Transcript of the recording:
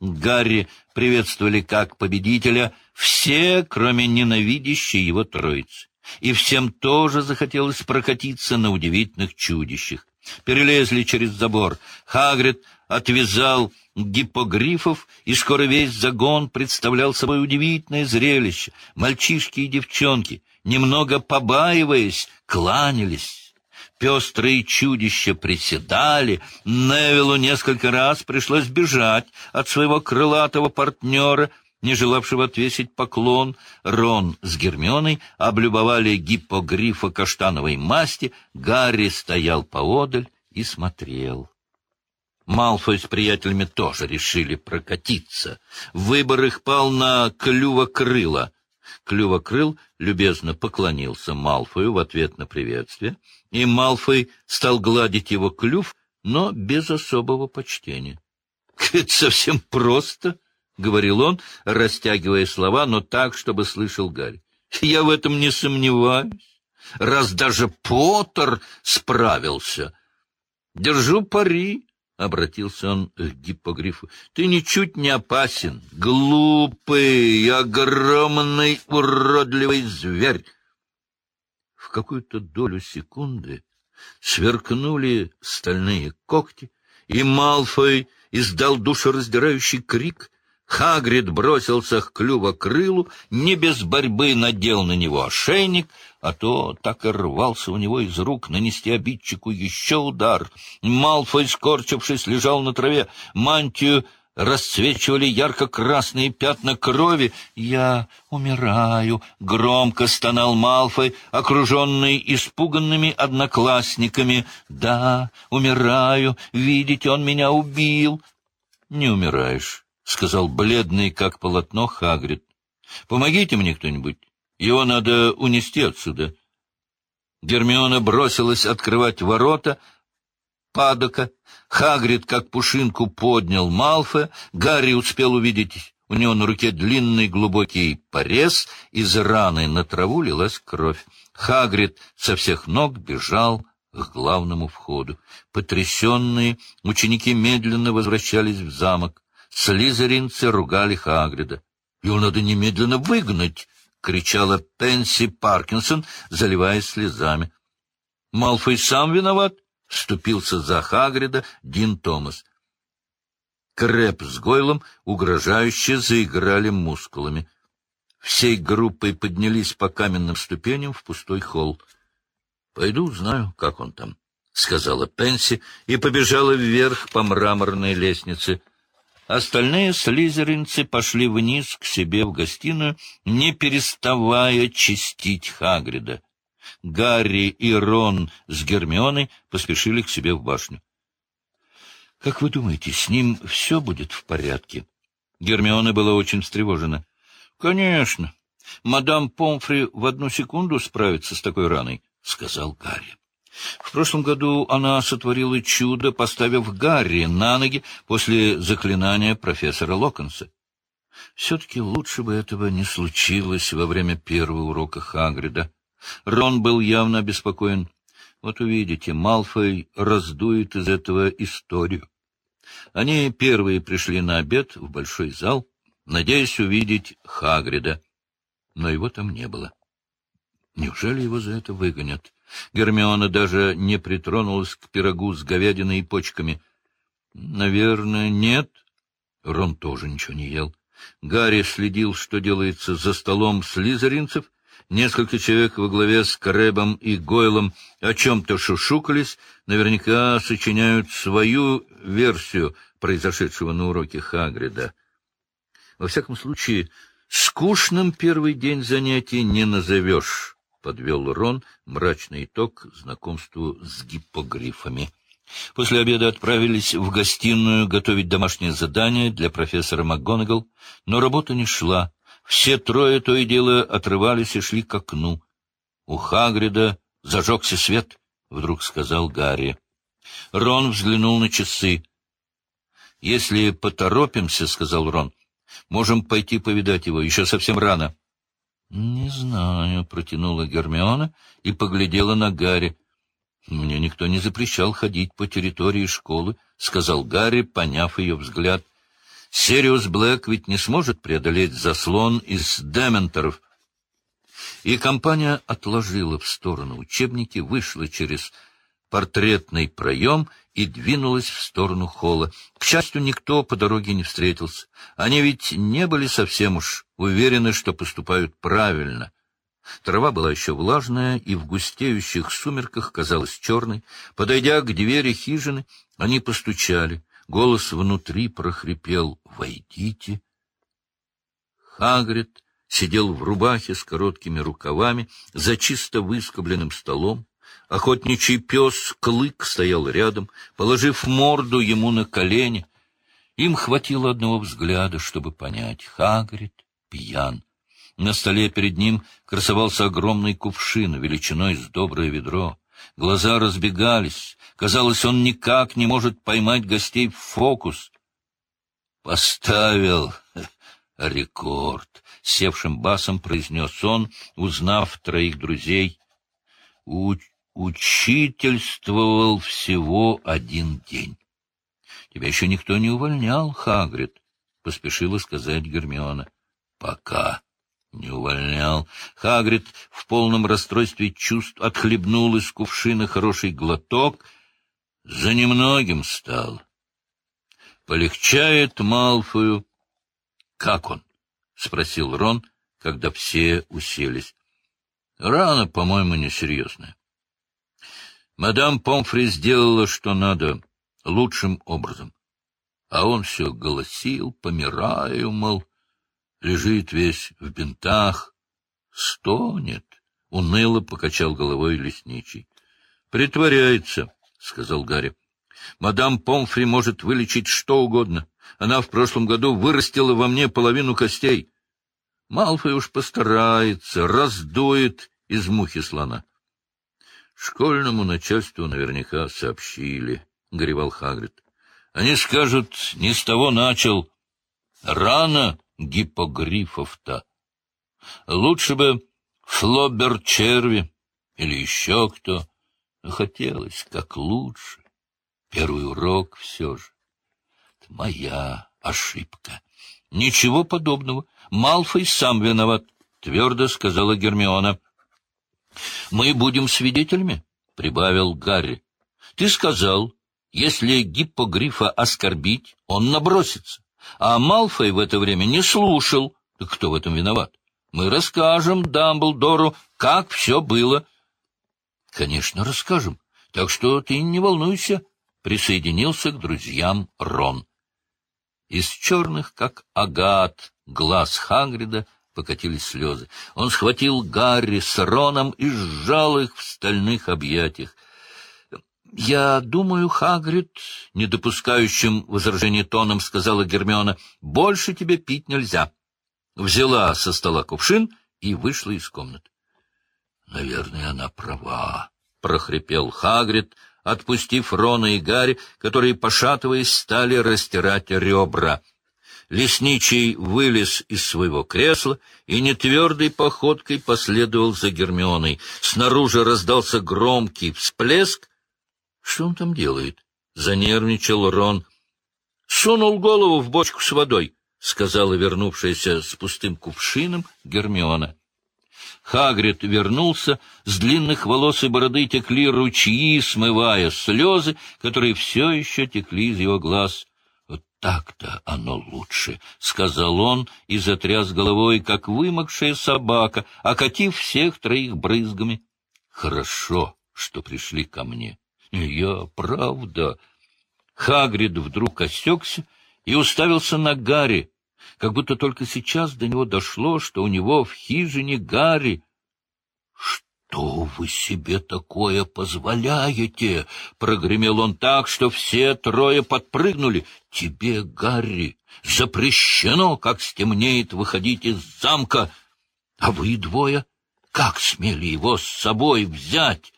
Гарри приветствовали как победителя все, кроме ненавидящей его троицы. И всем тоже захотелось прокатиться на удивительных чудищах. Перелезли через забор. Хагрид отвязал гиппогрифов, и скоро весь загон представлял собой удивительное зрелище. Мальчишки и девчонки, немного побаиваясь, кланялись. Пестрые чудища приседали, Невилу несколько раз пришлось бежать от своего крылатого партнера, не желавшего отвесить поклон. Рон с Гермионой облюбовали гиппогрифа каштановой масти, Гарри стоял поодаль и смотрел. Малфой с приятелями тоже решили прокатиться. Выбор их пал на Клювокрыла. Клювокрыл любезно поклонился Малфою в ответ на приветствие, и Малфой стал гладить его клюв, но без особого почтения. — Это совсем просто, — говорил он, растягивая слова, но так, чтобы слышал Гарри. — Я в этом не сомневаюсь, раз даже Поттер справился. Держу пари, — обратился он к гиппогрифу, — ты ничуть не опасен, глупый, огромный, уродливый зверь. В какую-то долю секунды сверкнули стальные когти, и Малфой издал душераздирающий крик. Хагрид бросился к клювокрылу, не без борьбы надел на него ошейник — а то так и рвался у него из рук нанести обидчику еще удар. Малфой, скорчившись, лежал на траве, мантию расцвечивали ярко-красные пятна крови. «Я умираю!» — громко стонал Малфой, окруженный испуганными одноклассниками. «Да, умираю! Видите, он меня убил!» «Не умираешь», — сказал бледный, как полотно, Хагрид. «Помогите мне кто-нибудь!» Его надо унести отсюда. Гермиона бросилась открывать ворота падока. Хагрид, как пушинку, поднял Малфа. Гарри успел увидеть у него на руке длинный глубокий порез, из раны на траву лилась кровь. Хагрид со всех ног бежал к главному входу. Потрясенные ученики медленно возвращались в замок. Слизеринцы ругали Хагрида. «Его надо немедленно выгнать!» — кричала Пенси Паркинсон, заливаясь слезами. — Малфой сам виноват, — вступился за Хагрида Дин Томас. Крэп с Гойлом угрожающе заиграли мускулами. Всей группой поднялись по каменным ступеням в пустой холл. — Пойду узнаю, как он там, — сказала Пенси и побежала вверх по мраморной лестнице. Остальные слизеринцы пошли вниз к себе в гостиную, не переставая чистить Хагрида. Гарри и Рон с Гермионой поспешили к себе в башню. — Как вы думаете, с ним все будет в порядке? Гермиона была очень встревожена. — Конечно. Мадам Помфри в одну секунду справится с такой раной, — сказал Гарри. В прошлом году она сотворила чудо, поставив Гарри на ноги после заклинания профессора Локонса. Все-таки лучше бы этого не случилось во время первого урока Хагрида. Рон был явно обеспокоен. Вот увидите, Малфой раздует из этого историю. Они первые пришли на обед в большой зал, надеясь увидеть Хагрида, но его там не было. Неужели его за это выгонят? Гермиона даже не притронулась к пирогу с говядиной и почками. — Наверное, нет. Рон тоже ничего не ел. Гарри следил, что делается за столом слизеринцев. Несколько человек во главе с Каребом и Гойлом о чем-то шушукались, наверняка сочиняют свою версию произошедшего на уроке Хагрида. Во всяком случае, скучным первый день занятий не назовешь. — подвел Рон мрачный итог знакомству с гиппогрифами. После обеда отправились в гостиную готовить домашнее задание для профессора МакГонагал, но работа не шла. Все трое то и дело отрывались и шли к окну. У Хагрида зажегся свет, — вдруг сказал Гарри. Рон взглянул на часы. — Если поторопимся, — сказал Рон, — можем пойти повидать его, еще совсем рано. —— Не знаю, — протянула Гермиона и поглядела на Гарри. — Мне никто не запрещал ходить по территории школы, — сказал Гарри, поняв ее взгляд. Сириус Блэк ведь не сможет преодолеть заслон из дементоров. И компания отложила в сторону учебники, вышла через портретный проем и двинулась в сторону холла. К счастью, никто по дороге не встретился. Они ведь не были совсем уж уверены, что поступают правильно. Трава была еще влажная и в густеющих сумерках казалась черной. Подойдя к двери хижины, они постучали. Голос внутри прохрипел «Войдите». Хагрид сидел в рубахе с короткими рукавами за чисто выскобленным столом. Охотничий пес Клык стоял рядом, положив морду ему на колени. Им хватило одного взгляда, чтобы понять — Хагрид пьян. На столе перед ним красовался огромный кувшин величиной с доброе ведро. Глаза разбегались. Казалось, он никак не может поймать гостей в фокус. «Поставил рекорд», — севшим басом произнес он, узнав троих друзей. У «Учительствовал всего один день». «Тебя еще никто не увольнял, Хагрид», — поспешила сказать Гермиона. «Пока». Не увольнял. Хагрид в полном расстройстве чувств отхлебнул из кувшина хороший глоток. За немногим стал. Полегчает Малфою. — Как он? — спросил Рон, когда все уселись. — Рана, по-моему, несерьезная. Мадам Помфри сделала, что надо, лучшим образом. А он все голосил, помираю, мол, лежит весь в бинтах, стонет, — уныло покачал головой лесничий. — Притворяется, — сказал Гарри. — Мадам Помфри может вылечить что угодно. Она в прошлом году вырастила во мне половину костей. Малфой уж постарается, раздует из мухи слона. Школьному начальству наверняка сообщили, — горевал Хагрид. Они скажут, не с того начал. Рано гипогрифов-то. Лучше бы флобер-черви или еще кто. Хотелось как лучше. Первый урок все же. Это моя ошибка. Ничего подобного. Малфой сам виноват, — твердо сказала Гермиона. — Мы будем свидетелями, — прибавил Гарри. — Ты сказал, если гиппогрифа оскорбить, он набросится. А Малфой в это время не слушал. Кто в этом виноват? Мы расскажем Дамблдору, как все было. — Конечно, расскажем. Так что ты не волнуйся, — присоединился к друзьям Рон. Из черных, как агат, глаз Хагрида покатились слезы. Он схватил Гарри с Роном и сжал их в стальных объятиях. — Я думаю, Хагрид, — не допускающим возражений тоном сказала Гермиона, — больше тебе пить нельзя. Взяла со стола кувшин и вышла из комнаты. — Наверное, она права, — прохрипел Хагрид, отпустив Рона и Гарри, которые, пошатываясь, стали растирать ребра. Лесничий вылез из своего кресла и нетвердой походкой последовал за Гермионой. Снаружи раздался громкий всплеск, что он там делает? — занервничал Рон. — Сунул голову в бочку с водой, — сказала вернувшаяся с пустым кувшином Гермиона. Хагрид вернулся, с длинных волос и бороды текли ручьи, смывая слезы, которые все еще текли из его глаз. «Вот так-то оно лучше», — сказал он и затряс головой, как вымокшая собака, окатив всех троих брызгами. «Хорошо, что пришли ко мне. Я, правда. Хагрид вдруг осекся и уставился на Гарри, как будто только сейчас до него дошло, что у него в хижине Гарри. — Что вы себе такое позволяете? — прогремел он так, что все трое подпрыгнули. — Тебе, Гарри, запрещено, как стемнеет, выходить из замка. А вы двое, как смели его с собой взять?